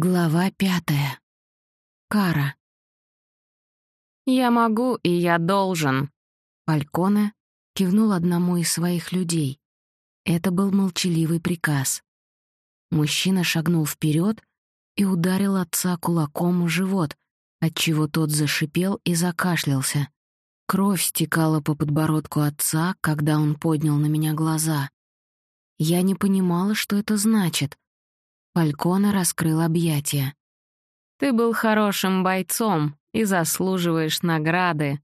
Глава пятая. Кара. «Я могу, и я должен», — Фальконе кивнул одному из своих людей. Это был молчаливый приказ. Мужчина шагнул вперед и ударил отца кулаком в живот, отчего тот зашипел и закашлялся. Кровь стекала по подбородку отца, когда он поднял на меня глаза. Я не понимала, что это значит — Фалькона раскрыл объятия. «Ты был хорошим бойцом и заслуживаешь награды».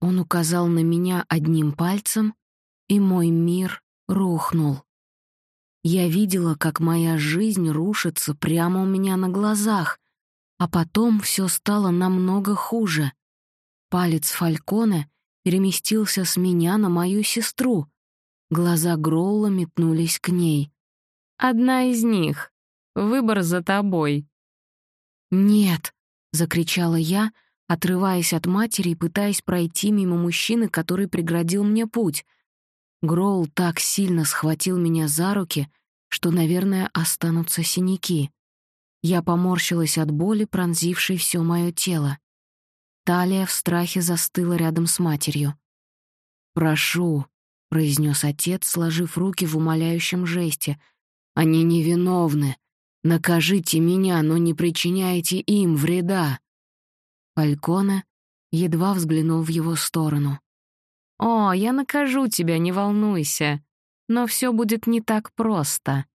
Он указал на меня одним пальцем, и мой мир рухнул. Я видела, как моя жизнь рушится прямо у меня на глазах, а потом все стало намного хуже. Палец Фалькона переместился с меня на мою сестру. Глаза Гроула метнулись к ней. «Одна из них. Выбор за тобой». «Нет!» — закричала я, отрываясь от матери и пытаясь пройти мимо мужчины, который преградил мне путь. Гроул так сильно схватил меня за руки, что, наверное, останутся синяки. Я поморщилась от боли, пронзившей все мое тело. Талия в страхе застыла рядом с матерью. «Прошу», — произнес отец, сложив руки в умоляющем жесте. «Они невиновны. Накажите меня, но не причиняйте им вреда!» Фалькона едва взглянул в его сторону. «О, я накажу тебя, не волнуйся. Но все будет не так просто».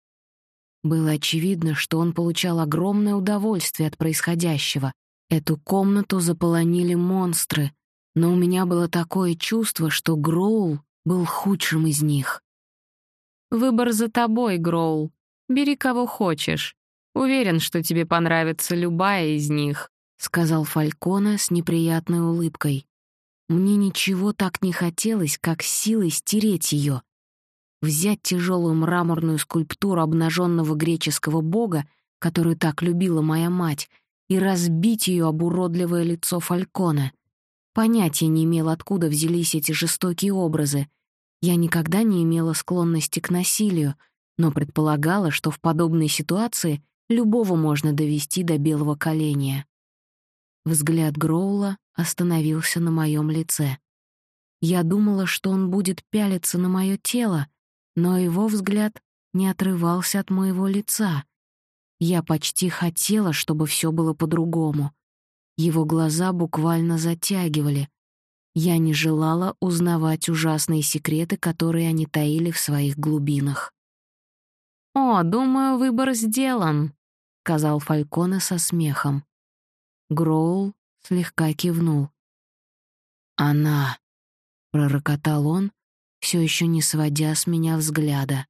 Было очевидно, что он получал огромное удовольствие от происходящего. Эту комнату заполонили монстры, но у меня было такое чувство, что Гроул был худшим из них. «Выбор за тобой, Гроул. Бери кого хочешь. Уверен, что тебе понравится любая из них», — сказал Фалькона с неприятной улыбкой. Мне ничего так не хотелось, как силой стереть ее. Взять тяжелую мраморную скульптуру обнаженного греческого бога, которую так любила моя мать, и разбить ее об уродливое лицо Фалькона. Понятия не имел, откуда взялись эти жестокие образы. Я никогда не имела склонности к насилию, но предполагала, что в подобной ситуации Любого можно довести до белого коленя. Взгляд Гроула остановился на моем лице. Я думала, что он будет пялиться на мое тело, но его взгляд не отрывался от моего лица. Я почти хотела, чтобы все было по-другому. Его глаза буквально затягивали. Я не желала узнавать ужасные секреты, которые они таили в своих глубинах. «О, думаю, выбор сделан», сказал Фальконе со смехом. Гроул слегка кивнул. «Она!» — пророкотал он, все еще не сводя с меня взгляда.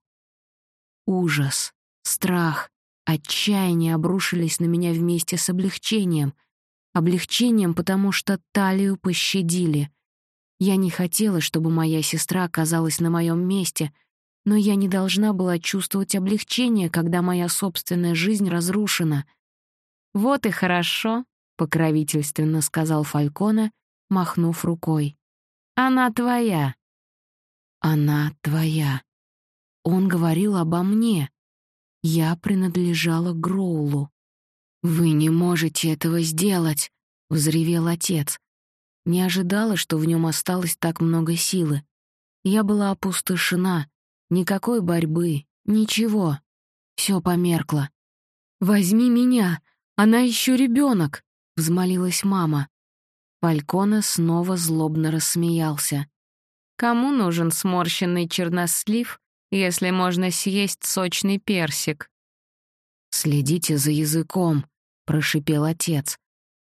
Ужас, страх, отчаяние обрушились на меня вместе с облегчением. Облегчением, потому что талию пощадили. Я не хотела, чтобы моя сестра оказалась на моем месте — но я не должна была чувствовать облегчение, когда моя собственная жизнь разрушена. «Вот и хорошо», — покровительственно сказал Фалькона, махнув рукой. «Она твоя». «Она твоя». Он говорил обо мне. Я принадлежала Гроулу. «Вы не можете этого сделать», — взревел отец. Не ожидала, что в нем осталось так много силы. Я была опустошена, Никакой борьбы, ничего. Все померкло. «Возьми меня, она еще ребенок, взмолилась мама. Фалькона снова злобно рассмеялся. «Кому нужен сморщенный чернослив, если можно съесть сочный персик?» «Следите за языком», — прошипел отец.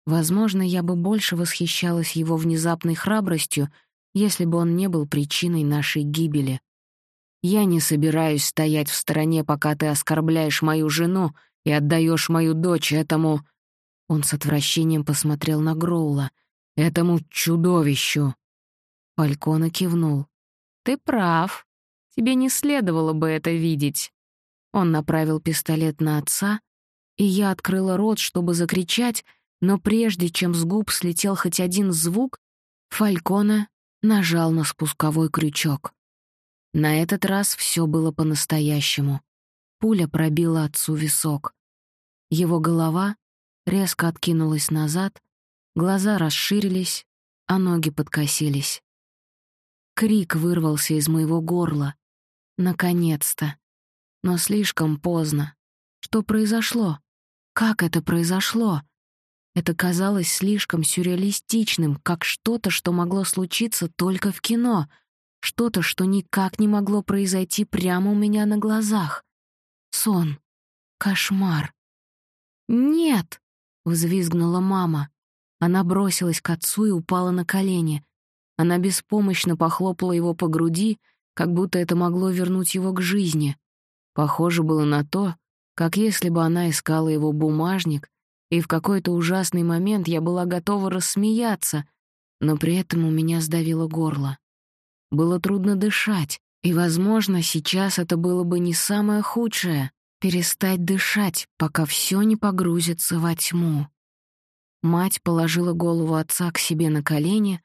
Возможно, я бы больше восхищалась его внезапной храбростью, если бы он не был причиной нашей гибели. Я не собираюсь стоять в стороне, пока ты оскорбляешь мою жену и отдаешь мою дочь этому...» Он с отвращением посмотрел на Гроула. «Этому чудовищу!» Фалькона кивнул. «Ты прав. Тебе не следовало бы это видеть». Он направил пистолет на отца, и я открыла рот, чтобы закричать, но прежде чем с губ слетел хоть один звук, Фалькона нажал на спусковой крючок. На этот раз все было по-настоящему. Пуля пробила отцу висок. Его голова резко откинулась назад, глаза расширились, а ноги подкосились. Крик вырвался из моего горла. Наконец-то. Но слишком поздно. Что произошло? Как это произошло? Это казалось слишком сюрреалистичным, как что-то, что могло случиться только в кино, что-то, что никак не могло произойти прямо у меня на глазах. Сон. Кошмар. «Нет!» — взвизгнула мама. Она бросилась к отцу и упала на колени. Она беспомощно похлопала его по груди, как будто это могло вернуть его к жизни. Похоже было на то, как если бы она искала его бумажник, и в какой-то ужасный момент я была готова рассмеяться, но при этом у меня сдавило горло. Было трудно дышать, и, возможно, сейчас это было бы не самое худшее — перестать дышать, пока все не погрузится во тьму. Мать положила голову отца к себе на колени,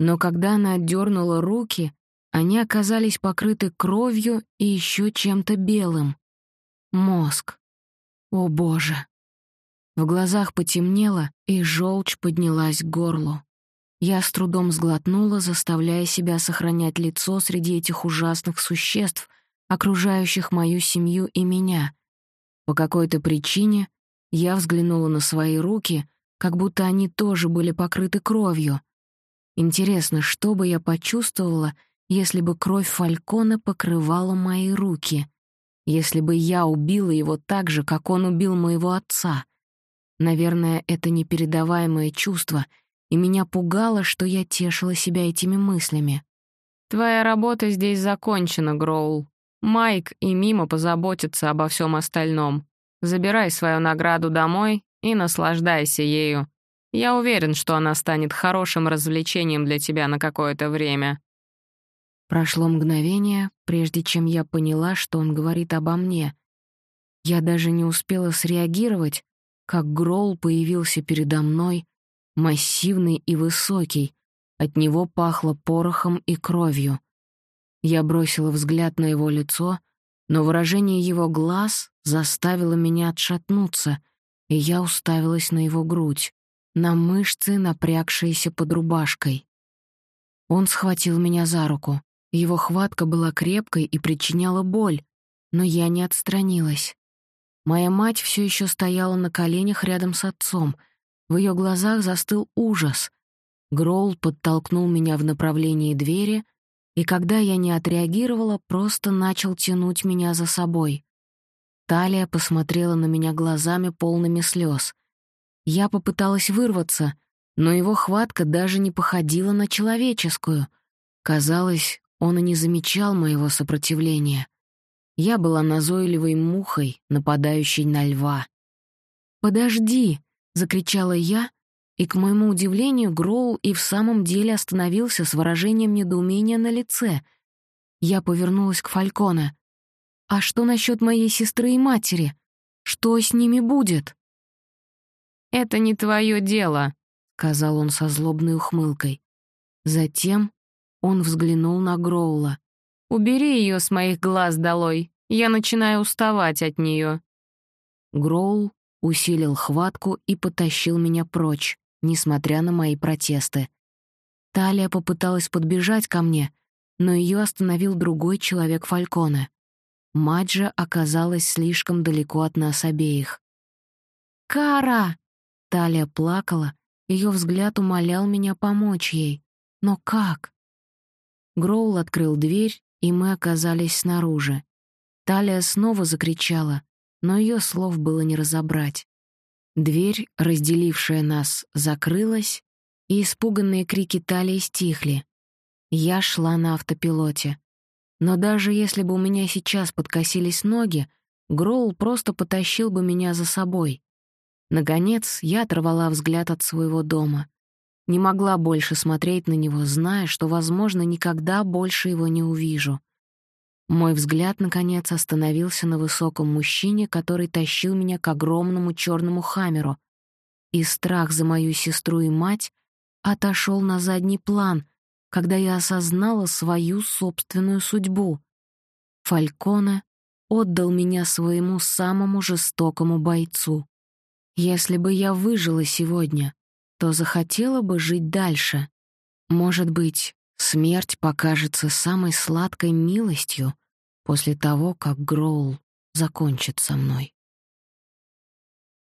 но когда она отдернула руки, они оказались покрыты кровью и еще чем-то белым. Мозг. О, Боже! В глазах потемнело, и желчь поднялась к горлу. Я с трудом сглотнула, заставляя себя сохранять лицо среди этих ужасных существ, окружающих мою семью и меня. По какой-то причине я взглянула на свои руки, как будто они тоже были покрыты кровью. Интересно, что бы я почувствовала, если бы кровь Фалькона покрывала мои руки, если бы я убила его так же, как он убил моего отца. Наверное, это непередаваемое чувство, и меня пугало, что я тешила себя этими мыслями. «Твоя работа здесь закончена, Гроул. Майк и Мима позаботятся обо всем остальном. Забирай свою награду домой и наслаждайся ею. Я уверен, что она станет хорошим развлечением для тебя на какое-то время». Прошло мгновение, прежде чем я поняла, что он говорит обо мне. Я даже не успела среагировать, как Гроул появился передо мной, массивный и высокий, от него пахло порохом и кровью. Я бросила взгляд на его лицо, но выражение его глаз заставило меня отшатнуться, и я уставилась на его грудь, на мышцы, напрягшиеся под рубашкой. Он схватил меня за руку. Его хватка была крепкой и причиняла боль, но я не отстранилась. Моя мать все еще стояла на коленях рядом с отцом. В ее глазах застыл ужас. Гроул подтолкнул меня в направлении двери, и когда я не отреагировала, просто начал тянуть меня за собой. Талия посмотрела на меня глазами полными слез. Я попыталась вырваться, но его хватка даже не походила на человеческую. Казалось, он и не замечал моего сопротивления. Я была назойливой мухой, нападающей на льва. «Подожди!» — закричала я, и, к моему удивлению, Гроул и в самом деле остановился с выражением недоумения на лице. Я повернулась к Фальконе. «А что насчет моей сестры и матери? Что с ними будет?» «Это не твое дело», — сказал он со злобной ухмылкой. Затем он взглянул на Гроула. «Убери ее с моих глаз долой. Я начинаю уставать от нее. Гроул усилил хватку и потащил меня прочь, несмотря на мои протесты. Талия попыталась подбежать ко мне, но ее остановил другой человек Фальконе. Мать же оказалась слишком далеко от нас обеих. «Кара!» Талия плакала, ее взгляд умолял меня помочь ей. Но как? Гроул открыл дверь, и мы оказались снаружи. Талия снова закричала, но ее слов было не разобрать. Дверь, разделившая нас, закрылась, и испуганные крики Талии стихли. Я шла на автопилоте. Но даже если бы у меня сейчас подкосились ноги, Гроул просто потащил бы меня за собой. Наконец, я оторвала взгляд от своего дома. Не могла больше смотреть на него, зная, что, возможно, никогда больше его не увижу. Мой взгляд, наконец, остановился на высоком мужчине, который тащил меня к огромному черному хамеру. И страх за мою сестру и мать отошел на задний план, когда я осознала свою собственную судьбу. Фальконе отдал меня своему самому жестокому бойцу. Если бы я выжила сегодня, то захотела бы жить дальше. Может быть, смерть покажется самой сладкой милостью после того, как Гроул закончит со мной.